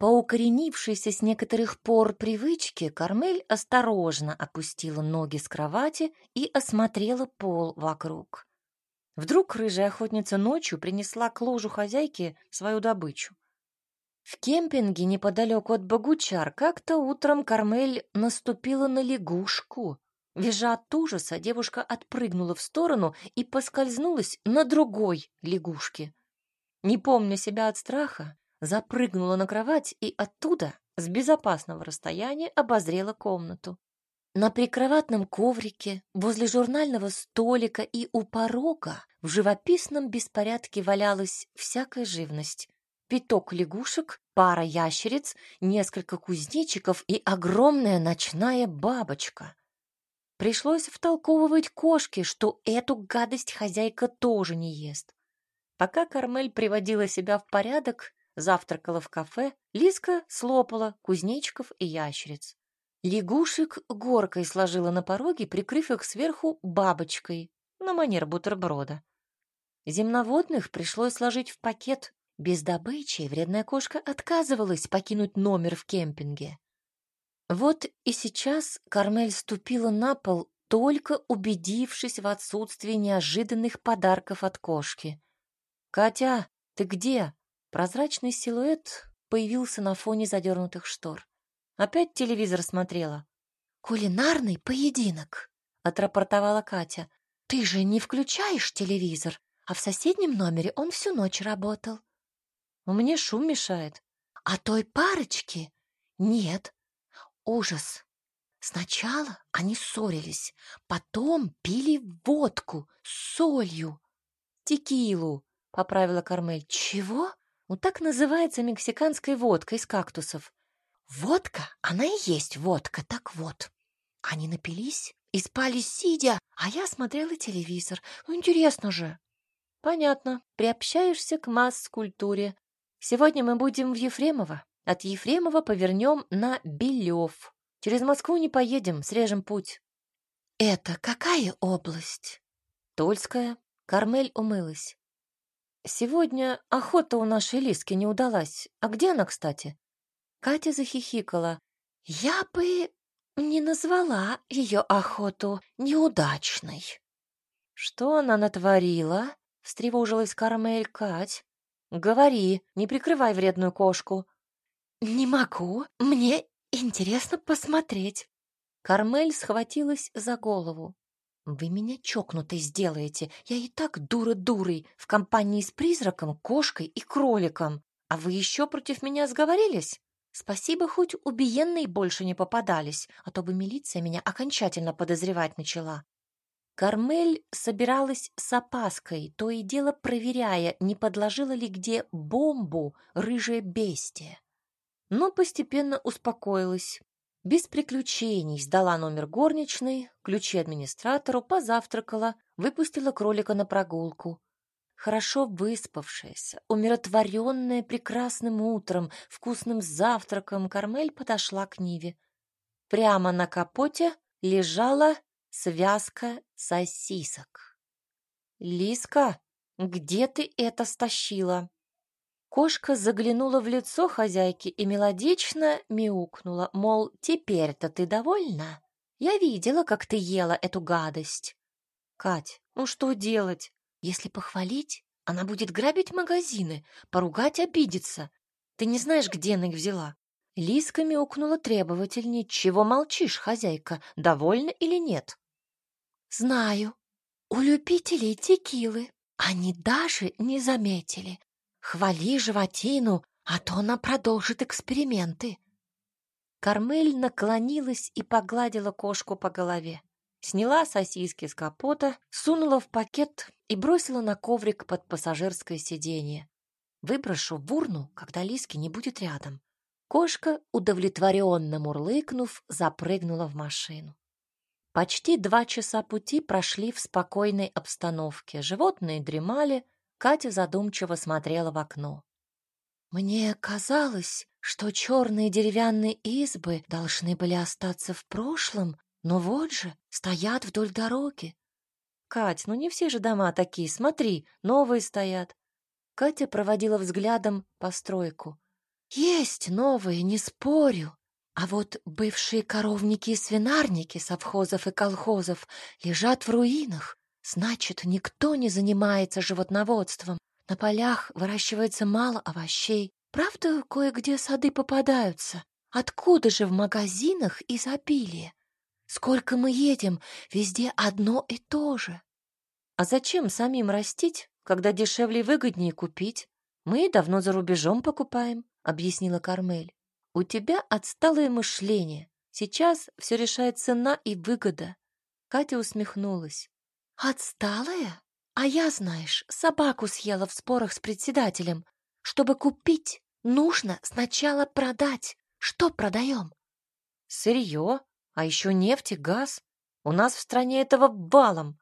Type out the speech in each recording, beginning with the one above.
По укоренившейся с некоторых пор привычке Кармель осторожно опустила ноги с кровати и осмотрела пол вокруг. Вдруг рыжая охотница ночью принесла к ложу хозяйки свою добычу. В кемпинге неподалеку от Богучар как-то утром Кармель наступила на лягушку. Визжа от ужаса, девушка отпрыгнула в сторону и поскользнулась на другой лягушке. Не помня себя от страха, запрыгнула на кровать и оттуда, с безопасного расстояния, обозрела комнату. На прикроватном коврике, возле журнального столика и у порога в живописном беспорядке валялась всякая живность пяток лягушек, пара ящериц, несколько кузнечиков и огромная ночная бабочка. Пришлось втолковывать кошке, что эту гадость хозяйка тоже не ест. Пока Кармель приводила себя в порядок, завтракала в кафе, Лиска слопала кузнечиков и ящериц. Лягушек горкой сложила на пороге, прикрыв их сверху бабочкой на манер бутерброда. Земноводных пришлось сложить в пакет, без добычи вредная кошка отказывалась покинуть номер в кемпинге. Вот и сейчас Кармель ступила на пол, только убедившись в отсутствии неожиданных подарков от кошки. «Катя, ты где?» Прозрачный силуэт появился на фоне задернутых штор. Опять телевизор смотрела. «Кулинарный поединок», — отрапортовала Катя. «Ты же не включаешь телевизор, а в соседнем номере он всю ночь работал». Мне шум мешает. А той парочке нет. Ужас. Сначала они ссорились, потом пили водку с солью. Текилу, поправила Кармель. Чего? Ну так называется мексиканская водка из кактусов. Водка, она и есть водка, так вот. Они напились и спали сидя, а я смотрела телевизор. Ну, интересно же. Понятно. Приобщаешься к масс-культуре. Сегодня мы будем в Ефремово. От Ефремова повернем на Белев. Через Москву не поедем, срежем путь. Это какая область? Тольская. Кармель умылась. Сегодня охота у нашей Лиски не удалась. А где она, кстати? Катя захихикала. Я бы не назвала ее охоту неудачной. Что она натворила? Встревожилась Кармель Кать. Говори, не прикрывай вредную кошку. Не могу. Мне интересно посмотреть. Кармель схватилась за голову. Вы меня чокнутой сделаете. Я и так дура-дурой в компании с призраком, кошкой и кроликом. А вы еще против меня сговорились? Спасибо, хоть убиенные больше не попадались, а то бы милиция меня окончательно подозревать начала. Кармель собиралась с опаской, то и дело проверяя, не подложила ли где бомбу рыжее бестие. Но постепенно успокоилась. Без приключений сдала номер горничной, ключи администратору, позавтракала, выпустила кролика на прогулку. Хорошо выспавшаяся, умиротворенная прекрасным утром, вкусным завтраком, Кармель подошла к Ниве. Прямо на капоте лежала связка сосисок. «Лиска, где ты это стащила?» Кошка заглянула в лицо хозяйки и мелодично мяукнула, мол, теперь-то ты довольна? Я видела, как ты ела эту гадость. Кать, ну что делать? Если похвалить, она будет грабить магазины, поругать обидеться. Ты не знаешь, где она их взяла. Лиска мяукнула требовательнее. Чего молчишь, хозяйка, довольна или нет? Знаю. У любителей текилы они даже не заметили. Хвали животину, а то она продолжит эксперименты. Кармель наклонилась и погладила кошку по голове. Сняла сосиски с капота, сунула в пакет и бросила на коврик под пассажирское сиденье. Выброшу в урну, когда Лиски не будет рядом. Кошка, удовлетворенно мурлыкнув, запрыгнула в машину. Почти два часа пути прошли в спокойной обстановке. Животные дремали, Катя задумчиво смотрела в окно. Мне казалось, что черные деревянные избы должны были остаться в прошлом, но вот же, стоят вдоль дороги. Кать, ну не все же дома такие, смотри, новые стоят. Катя проводила взглядом постройку. Есть новые, не спорю. А вот бывшие коровники и свинарники совхозов и колхозов лежат в руинах. Значит, никто не занимается животноводством. На полях выращивается мало овощей. Правда, кое-где сады попадаются. Откуда же в магазинах изобилие? Сколько мы едем, везде одно и то же. А зачем самим растить, когда дешевле и выгоднее купить? Мы давно за рубежом покупаем, объяснила Кармель. У тебя отсталое мышление. Сейчас все решает цена и выгода. Катя усмехнулась. Отсталая? А я, знаешь, собаку съела в спорах с председателем. Чтобы купить, нужно сначала продать. Что продаем? Сырье, а еще нефть и газ. У нас в стране этого валом.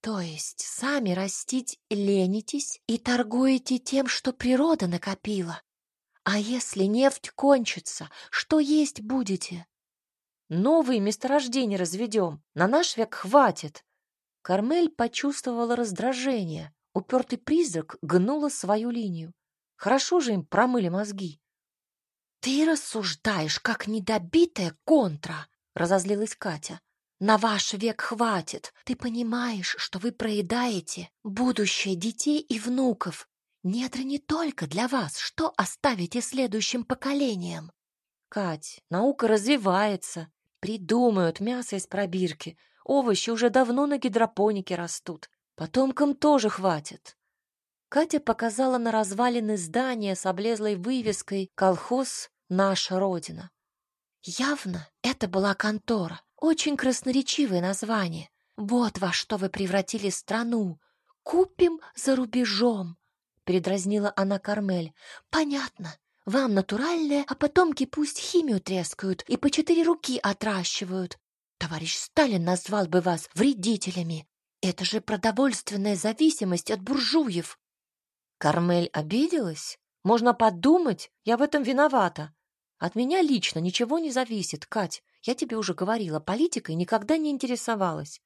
То есть сами растить ленитесь и торгуете тем, что природа накопила. А если нефть кончится, что есть будете? Новые месторождения разведем, на наш век хватит. Кармель почувствовала раздражение. Упертый призрак гнула свою линию. Хорошо же им промыли мозги. «Ты рассуждаешь, как недобитая контра!» — разозлилась Катя. «На ваш век хватит. Ты понимаешь, что вы проедаете будущее детей и внуков. Недра не только для вас. Что оставите следующим поколениям?» «Кать, наука развивается. Придумают мясо из пробирки. Овощи уже давно на гидропонике растут. Потомкам тоже хватит». Катя показала на развалины здания с облезлой вывеской «Колхоз наша Родина». Явно это была контора. Очень красноречивое название. Вот во что вы превратили страну. Купим за рубежом, передразнила она Кармель. Понятно. Вам натуральное, а потомки пусть химию трескают и по четыре руки отращивают. Товарищ Сталин назвал бы вас вредителями. Это же продовольственная зависимость от буржуев. Кармель обиделась? Можно подумать, я в этом виновата. От меня лично ничего не зависит, Кать. Я тебе уже говорила, политикой никогда не интересовалась.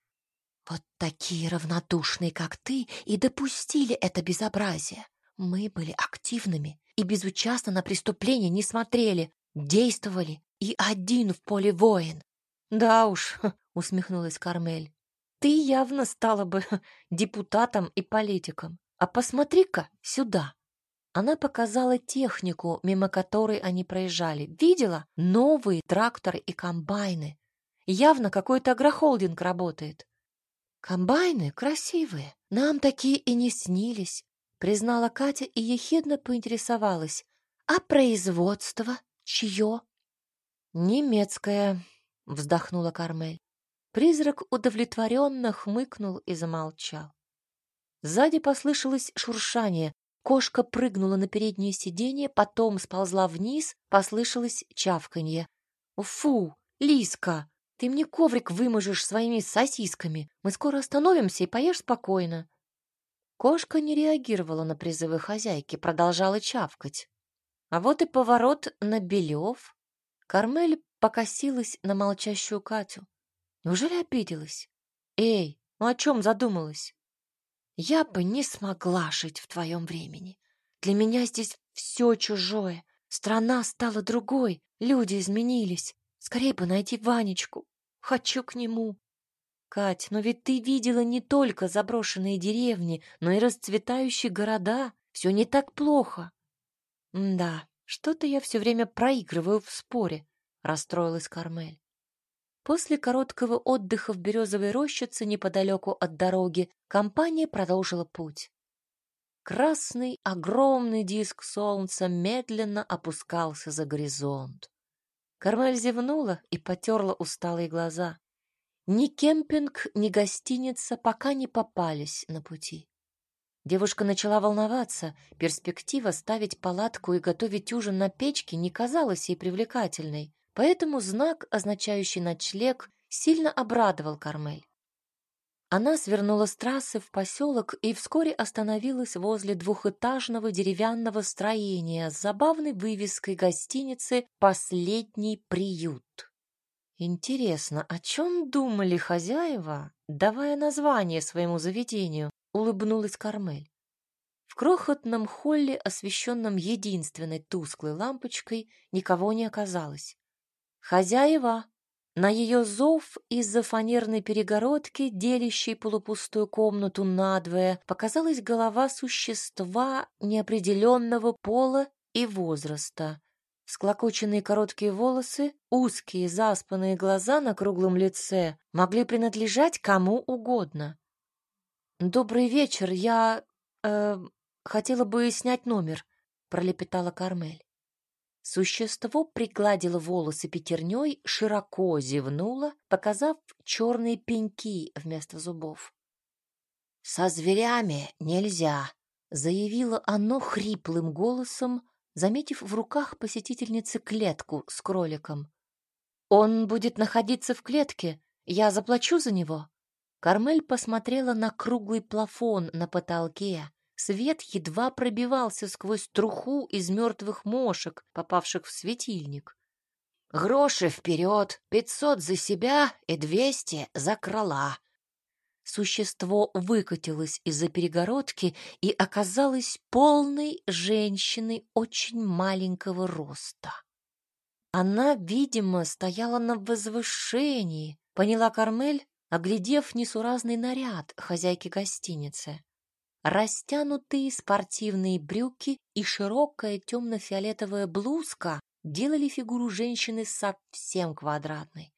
Вот такие равнодушные, как ты, и допустили это безобразие. Мы были активными и безучастно на преступления не смотрели, действовали, и один в поле воин. Да уж, усмехнулась Кармель. Ты явно стала бы депутатом и политиком. А посмотри-ка сюда. Она показала технику, мимо которой они проезжали. Видела? Новые тракторы и комбайны. Явно какой-то агрохолдинг работает. Комбайны красивые. Нам такие и не снились, признала Катя и ехидно поинтересовалась. А производство чье? Немецкое, вздохнула Кармель. Призрак удовлетворенно хмыкнул и замолчал. Сзади послышалось шуршание, Кошка прыгнула на переднее сиденье, потом сползла вниз, послышалось чавканье. «Фу, Лиска, ты мне коврик выможешь своими сосисками. Мы скоро остановимся и поешь спокойно». Кошка не реагировала на призывы хозяйки, продолжала чавкать. А вот и поворот на Белев. Кармель покосилась на молчащую Катю. Неужели обиделась? «Эй, ну о чем задумалась?» Я бы не смогла жить в твоем времени. Для меня здесь все чужое. Страна стала другой, люди изменились. Скорее бы найти Ванечку. Хочу к нему. Кать, но ведь ты видела не только заброшенные деревни, но и расцветающие города. Все не так плохо. да, что-то я все время проигрываю в споре, расстроилась Кармель. После короткого отдыха в березовой рощице неподалеку от дороги компания продолжила путь. Красный огромный диск солнца медленно опускался за горизонт. Кармель зевнула и потерла усталые глаза. Ни кемпинг, ни гостиница пока не попались на пути. Девушка начала волноваться. Перспектива ставить палатку и готовить ужин на печке не казалась ей привлекательной. Поэтому знак, означающий ночлег, сильно обрадовал Кармель. Она свернула с трассы в поселок и вскоре остановилась возле двухэтажного деревянного строения с забавной вывеской гостиницы «Последний приют». Интересно, о чем думали хозяева, давая название своему заведению, улыбнулась Кармель. В крохотном холле, освещенном единственной тусклой лампочкой, никого не оказалось. Хозяева. На ее зов из-за фанерной перегородки, делящей полупустую комнату надвое, показалась голова существа неопределенного пола и возраста. Склокоченные короткие волосы, узкие заспанные глаза на круглом лице могли принадлежать кому угодно. «Добрый вечер, я... Э, хотела бы снять номер», — пролепетала Кармель. Существо пригладило волосы пятерней, широко зевнуло, показав черные пеньки вместо зубов. «Со зверями нельзя», — заявило оно хриплым голосом, заметив в руках посетительницы клетку с кроликом. «Он будет находиться в клетке. Я заплачу за него». Кармель посмотрела на круглый плафон на потолке. Свет едва пробивался сквозь труху из мертвых мошек, попавших в светильник. «Гроши вперед, пятьсот за себя и двести за крыла», Существо выкатилось из-за перегородки и оказалось полной женщиной очень маленького роста. Она, видимо, стояла на возвышении, поняла Кармель, оглядев несуразный наряд хозяйки гостиницы. Растянутые спортивные брюки и широкая темно-фиолетовая блузка делали фигуру женщины совсем квадратной.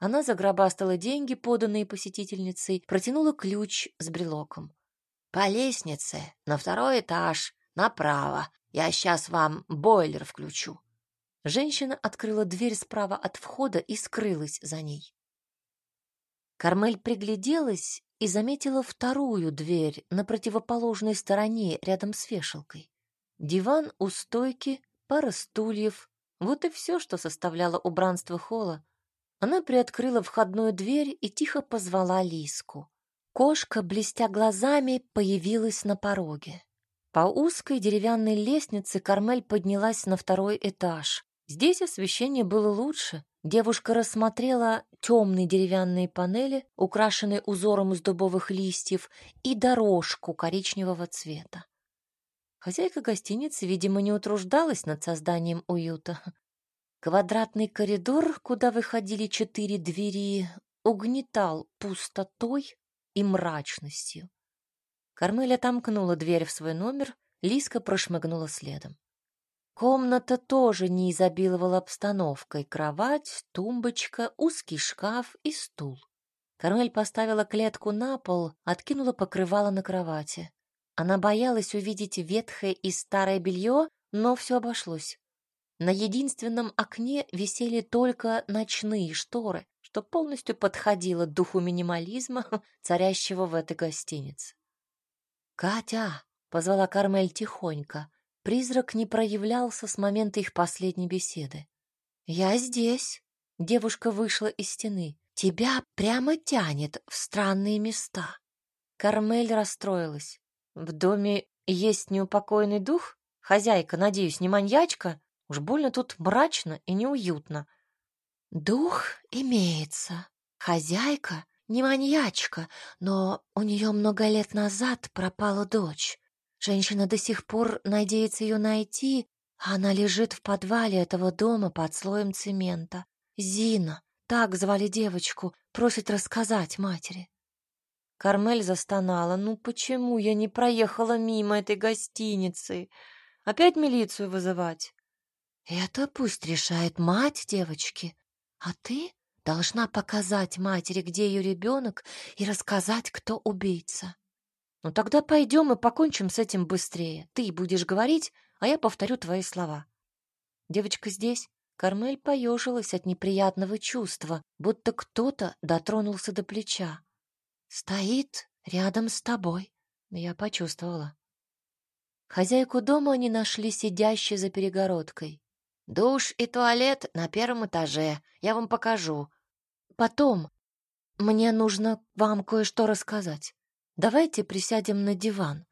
Она загробастала деньги, поданные посетительницей, протянула ключ с брелоком. «По лестнице, на второй этаж, направо. Я сейчас вам бойлер включу». Женщина открыла дверь справа от входа и скрылась за ней. Кармель пригляделась и заметила вторую дверь на противоположной стороне, рядом с вешалкой. Диван у стойки, пара стульев. Вот и все, что составляло убранство холла. Она приоткрыла входную дверь и тихо позвала Лиску. Кошка, блестя глазами, появилась на пороге. По узкой деревянной лестнице Кармель поднялась на второй этаж. Здесь освещение было лучше. Девушка рассмотрела темные деревянные панели, украшенные узором из дубовых листьев, и дорожку коричневого цвета. Хозяйка гостиницы, видимо, не утруждалась над созданием уюта. Квадратный коридор, куда выходили четыре двери, угнетал пустотой и мрачностью. Кармеля отомкнула дверь в свой номер, Лиска прошмыгнула следом. Комната тоже не изобиловала обстановкой. Кровать, тумбочка, узкий шкаф и стул. Кармель поставила клетку на пол, откинула покрывало на кровати. Она боялась увидеть ветхое и старое белье, но все обошлось. На единственном окне висели только ночные шторы, что полностью подходило духу минимализма, царящего в этой гостинице. «Катя!» — позвала Кармель тихонько. Призрак не проявлялся с момента их последней беседы. «Я здесь!» — девушка вышла из стены. «Тебя прямо тянет в странные места!» Кармель расстроилась. «В доме есть неупокоенный дух? Хозяйка, надеюсь, не маньячка?» Уж больно тут мрачно и неуютно. Дух имеется. Хозяйка не маньячка, но у нее много лет назад пропала дочь. Женщина до сих пор надеется ее найти, а она лежит в подвале этого дома под слоем цемента. Зина, так звали девочку, просит рассказать матери. Кармель застонала. «Ну почему я не проехала мимо этой гостиницы? Опять милицию вызывать?» Это пусть решает мать девочки, а ты должна показать матери, где ее ребенок, и рассказать, кто убийца. Ну тогда пойдем и покончим с этим быстрее. Ты будешь говорить, а я повторю твои слова. Девочка здесь. Кармель поежилась от неприятного чувства, будто кто-то дотронулся до плеча. Стоит рядом с тобой. Я почувствовала. Хозяйку дома они нашли сидящей за перегородкой. Душ и туалет на первом этаже. Я вам покажу. Потом. Мне нужно вам кое-что рассказать. Давайте присядем на диван.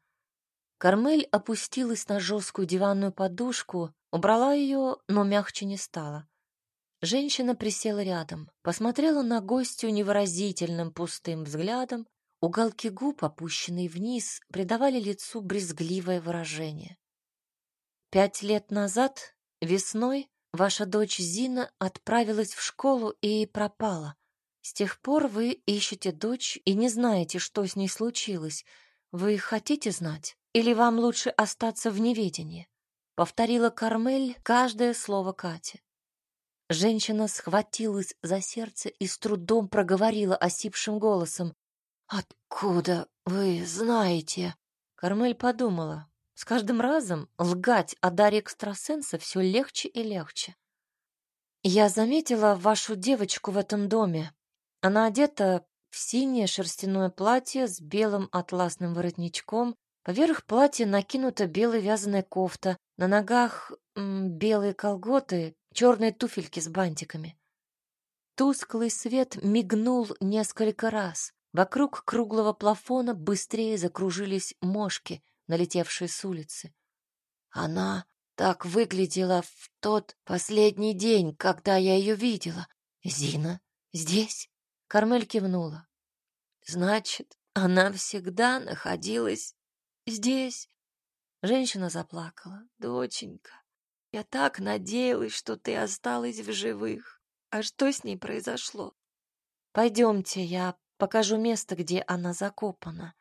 Кармель опустилась на жесткую диванную подушку, убрала ее, но мягче не стала. Женщина присела рядом, посмотрела на гостью невыразительным пустым взглядом, Уголки губ, опущенные вниз, придавали лицу брезгливое выражение. Пять лет назад, весной, ваша дочь Зина отправилась в школу и пропала. С тех пор вы ищете дочь и не знаете, что с ней случилось. Вы хотите знать? Или вам лучше остаться в неведении? Повторила Кармель каждое слово Кати. Женщина схватилась за сердце и с трудом проговорила осипшим голосом. «Откуда вы знаете?» Кармель подумала. С каждым разом лгать о даре экстрасенса все легче и легче. «Я заметила вашу девочку в этом доме. Она одета в синее шерстяное платье с белым атласным воротничком. Поверх платья накинута белая вязаная кофта, на ногах м, белые колготы, черные туфельки с бантиками. Тусклый свет мигнул несколько раз. Вокруг круглого плафона быстрее закружились мошки, налетевшие с улицы. Она так выглядела в тот последний день, когда я ее видела. Зина здесь? Кармель кивнула. Значит, она всегда находилась здесь. Женщина заплакала. Доченька, я так надеялась, что ты осталась в живых. А что с ней произошло? Пойдемте, я покажу место, где она закопана.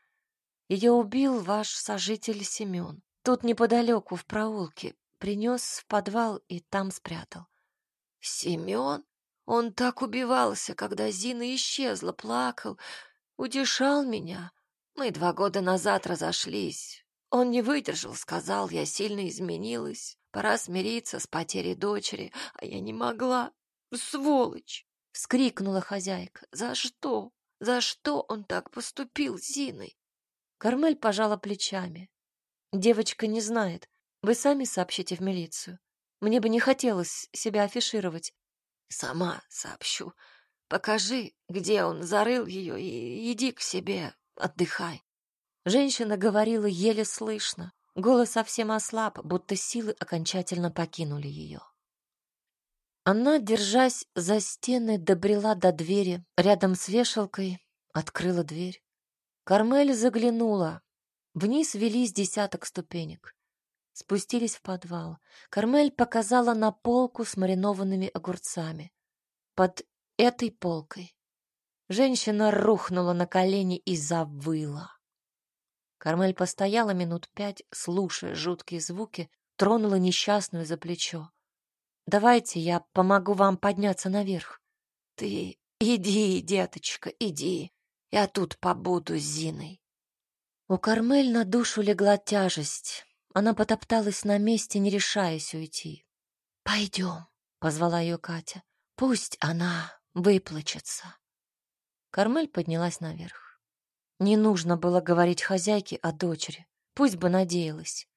Ее убил ваш сожитель Семен. Тут неподалеку, в проулке. Принес в подвал и там спрятал. Семен? Он так убивался, когда Зина исчезла, плакал, утешал меня. Мы два года назад разошлись. Он не выдержал, сказал, я сильно изменилась. Пора смириться с потерей дочери, а я не могла. Сволочь! — вскрикнула хозяйка. «За что? За что он так поступил с Зиной?» Кармель пожала плечами. «Девочка не знает. Вы сами сообщите в милицию. Мне бы не хотелось себя афишировать. Сама сообщу. Покажи, где он зарыл ее, и иди к себе, отдыхай. Женщина говорила еле слышно. Голос совсем ослаб, будто силы окончательно покинули ее. Она, держась за стены, добрела до двери, рядом с вешалкой, открыла дверь. Кармель заглянула. Вниз велись десяток ступенек. Спустились в подвал. Кармель показала на полку с маринованными огурцами. Под этой полкой женщина рухнула на колени и завыла. Кармель постояла минут пять, слушая жуткие звуки, тронула несчастную за плечо. «Давайте я помогу вам подняться наверх». «Ты иди, деточка, иди. Я тут побуду с Зиной». У Кармель на душу легла тяжесть. Она потопталась на месте, не решаясь уйти. «Пойдем», — позвала ее Катя. «Пусть она выплачется». Кармель поднялась наверх. Не нужно было говорить хозяйке о дочери. Пусть бы надеялась.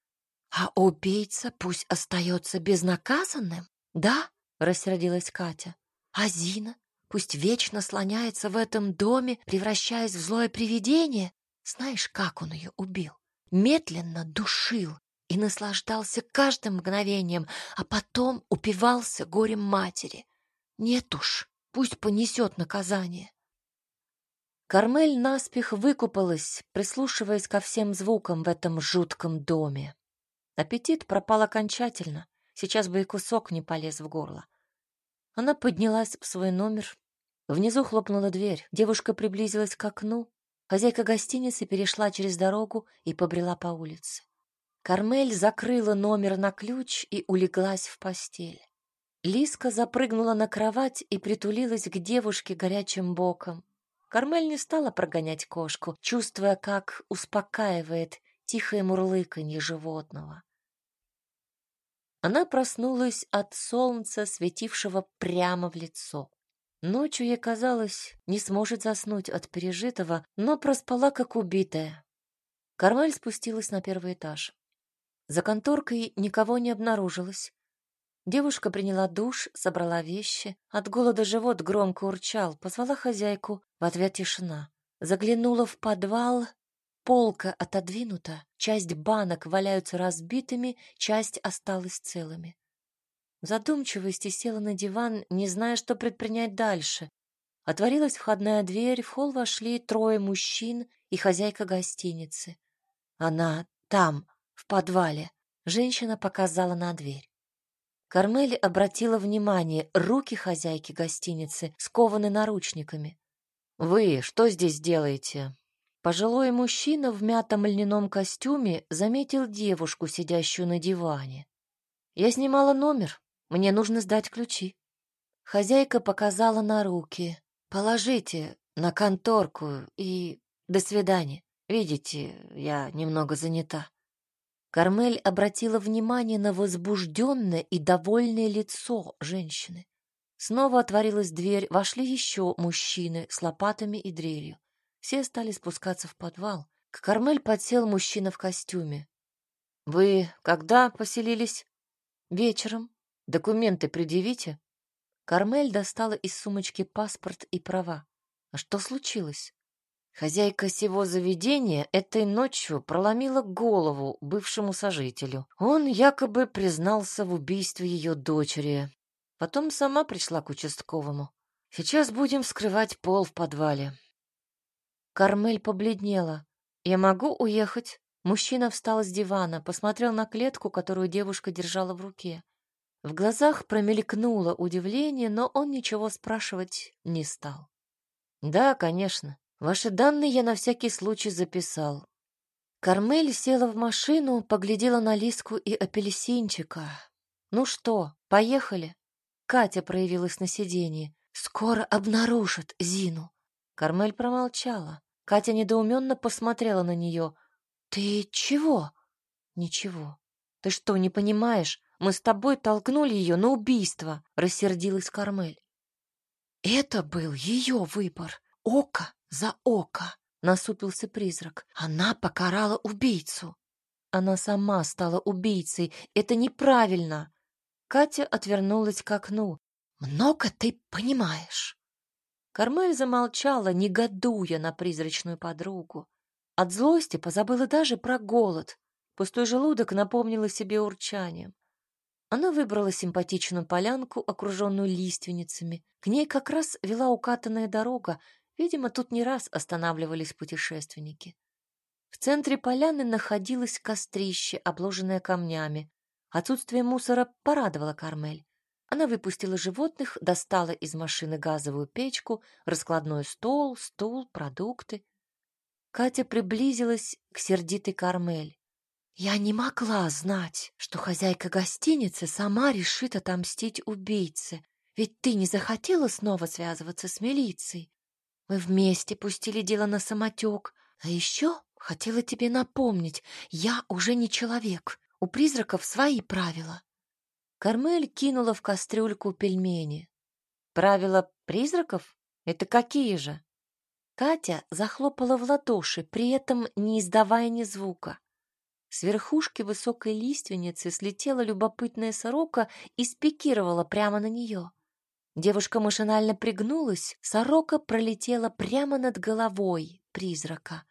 «А убийца пусть остается безнаказанным, да?» — рассердилась Катя. «А Зина пусть вечно слоняется в этом доме, превращаясь в злое привидение. Знаешь, как он ее убил? Медленно душил, и наслаждался каждым мгновением, а потом упивался горем матери. Нет уж, пусть понесет наказание. Кармель наспех выкупалась, прислушиваясь ко всем звукам в этом жутком доме. Аппетит пропал окончательно, сейчас бы и кусок не полез в горло. Она поднялась в свой номер. Внизу хлопнула дверь. Девушка приблизилась к окну. Хозяйка гостиницы перешла через дорогу и побрела по улице. Кармель закрыла номер на ключ и улеглась в постель. Лиска запрыгнула на кровать и притулилась к девушке горячим боком. Кармель не стала прогонять кошку, чувствуя, как успокаивает тихое мурлыканье животного. Она проснулась от солнца, светившего прямо в лицо. Ночью ей казалось, не сможет заснуть от пережитого, но проспала как убитая. Кармель спустилась на первый этаж. За конторкой никого не обнаружилось. Девушка приняла душ, собрала вещи. От голода живот громко урчал. Позвала хозяйку. В ответ тишина. Заглянула в подвал. Полка отодвинута. Часть банок валяются разбитыми, часть осталась целыми. В задумчивости села на диван, не зная, что предпринять дальше. Отворилась входная дверь, в холл вошли трое мужчин и хозяйка гостиницы. Она там, в подвале. Женщина показала на дверь. Кармели обратила внимание, руки хозяйки гостиницы скованы наручниками. «Вы что здесь делаете?» Пожилой мужчина в мятом льняном костюме заметил девушку, сидящую на диване. «Я снимала номер. Мне нужно сдать ключи». Хозяйка показала на руки. «Положите на конторку и до свидания. Видите, я немного занята». Кармель обратила внимание на возбужденное и довольное лицо женщины. Снова отворилась дверь, вошли еще мужчины с лопатами и дрелью. Все стали спускаться в подвал. К Кармель подсел мужчина в костюме. «Вы когда поселились?» «Вечером. Документы предъявите?» Кармель достала из сумочки паспорт и права. «А что случилось?» Хозяйка всего заведения этой ночью проломила голову бывшему сожителю. Он якобы признался в убийстве ее дочери. Потом сама пришла к участковому. Сейчас будем вскрывать пол в подвале. Кармель побледнела. «Я могу уехать?» Мужчина встал с дивана, посмотрел на клетку, которую девушка держала в руке. В глазах промелькнуло удивление, но он ничего спрашивать не стал. «Да, конечно. Ваши данные я на всякий случай записал». Кармель села в машину, поглядела на Лиску и апельсинчика. «Ну что, поехали?» Катя проявилась на сиденье. «Скоро обнаружат Зину. Кармель промолчала. Катя недоуменно посмотрела на нее. «Ты чего?» «Ничего. Ты что, не понимаешь? Мы с тобой толкнули ее на убийство», — рассердилась Кармель. «Это был ее выбор. Око за око», — насупился призрак. «Она покарала убийцу». Она сама стала убийцей. Это неправильно. Катя отвернулась к окну. «Много ты понимаешь». Кармель замолчала, негодуя на призрачную подругу. От злости позабыла даже про голод. Пустой желудок напомнила себе урчанием. Она выбрала симпатичную полянку, окруженную лиственницами. К ней как раз вела укатанная дорога. Видимо, тут не раз останавливались путешественники. В центре поляны находилось кострище, обложенное камнями. Отсутствие мусора порадовало Кармель. Она выпустила животных, достала из машины газовую печку, раскладной стол, стул, продукты. Катя приблизилась к сердитой Кармель. «Я не могла знать, что хозяйка гостиницы сама решит отомстить убийце. Ведь ты не захотела снова связываться с милицией. Мы вместе пустили дело на самотек. А еще хотела тебе напомнить, я уже не человек. У призраков свои правила. Кармель кинула в кастрюльку пельмени. Правила призраков? Это какие же? Катя захлопала в ладоши, при этом не издавая ни звука. С верхушки высокой лиственницы слетела любопытная сорока и спикировала прямо на нее. Девушка машинально пригнулась, сорока пролетела прямо над головой призрака.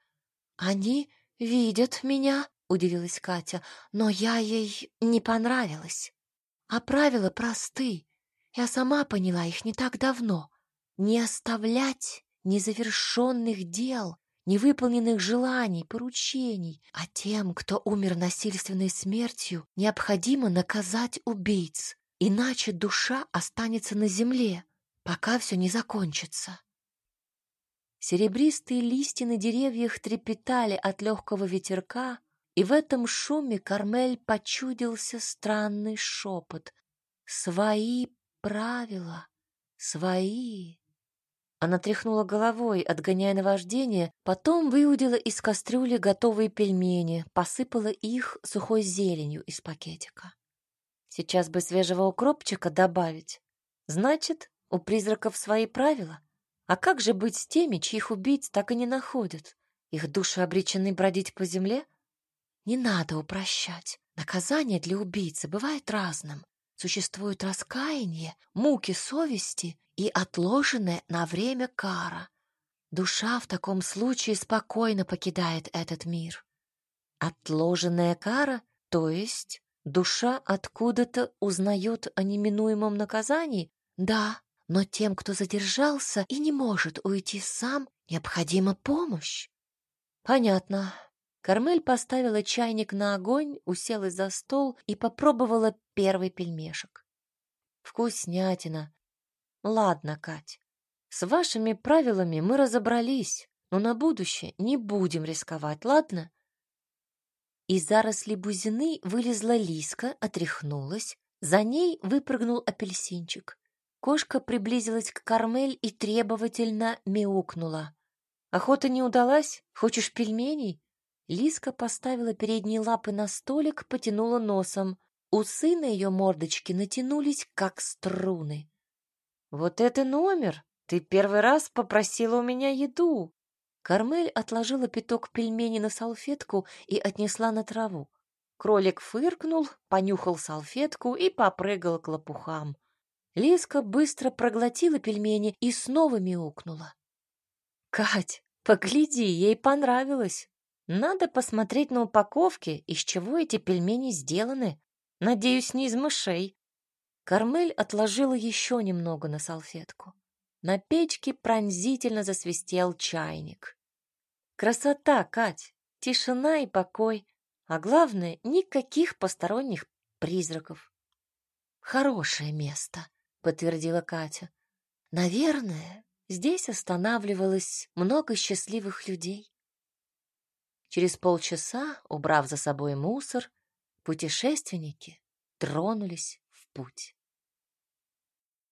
«Они видят меня», — удивилась Катя, — «но я ей не понравилась». А правила просты. Я сама поняла их не так давно. Не оставлять незавершенных дел, невыполненных желаний, поручений, а тем, кто умер насильственной смертью, необходимо наказать убийц, иначе душа останется на земле, пока все не закончится. Серебристые листья на деревьях трепетали от легкого ветерка, и в этом шуме Кармель почудился странный шепот. «Свои правила, свои!» Она тряхнула головой, отгоняя наваждение, потом выудила из кастрюли готовые пельмени, посыпала их сухой зеленью из пакетика. Сейчас бы свежего укропчика добавить. Значит, у призраков свои правила. А как же быть с теми, чьих убийц так и не находят? Их души обречены бродить по земле? Не надо упрощать. Наказание для убийцы бывает разным. Существует раскаяние, муки совести и отложенная на время кара. Душа в таком случае спокойно покидает этот мир. Отложенная кара, то есть душа откуда-то узнает о неминуемом наказании? Да, но тем, кто задержался и не может уйти сам, необходима помощь. Понятно. Кармель поставила чайник на огонь, уселась за стол и попробовала первый пельмешек. Вкуснятина. Ладно, Кать, с вашими правилами мы разобрались, но на будущее не будем рисковать, ладно? Из заросли бузины вылезла лиска, отряхнулась, за ней выпрыгнул апельсинчик. Кошка приблизилась к Кармель и требовательно мяукнула. «Охота не удалась? Хочешь пельменей?» Лиска поставила передние лапы на столик, потянула носом. Усы на ее мордочке натянулись, как струны. «Вот это номер! Ты первый раз попросила у меня еду!» Кармель отложила пяток пельменей на салфетку и отнесла на траву. Кролик фыркнул, понюхал салфетку и попрыгал к лопухам. Лиска быстро проглотила пельмени и снова мяукнула. «Кать, погляди, ей понравилось. Надо посмотреть на упаковке, из чего эти пельмени сделаны. Надеюсь, не из мышей». Кармель отложила еще немного на салфетку. На печке пронзительно засвистел чайник. «Красота, Кать! Тишина и покой!» А главное, никаких посторонних призраков. Хорошее место, подтвердила Катя. Наверное, здесь останавливалось много счастливых людей. Через полчаса, убрав за собой мусор, путешественники тронулись в путь.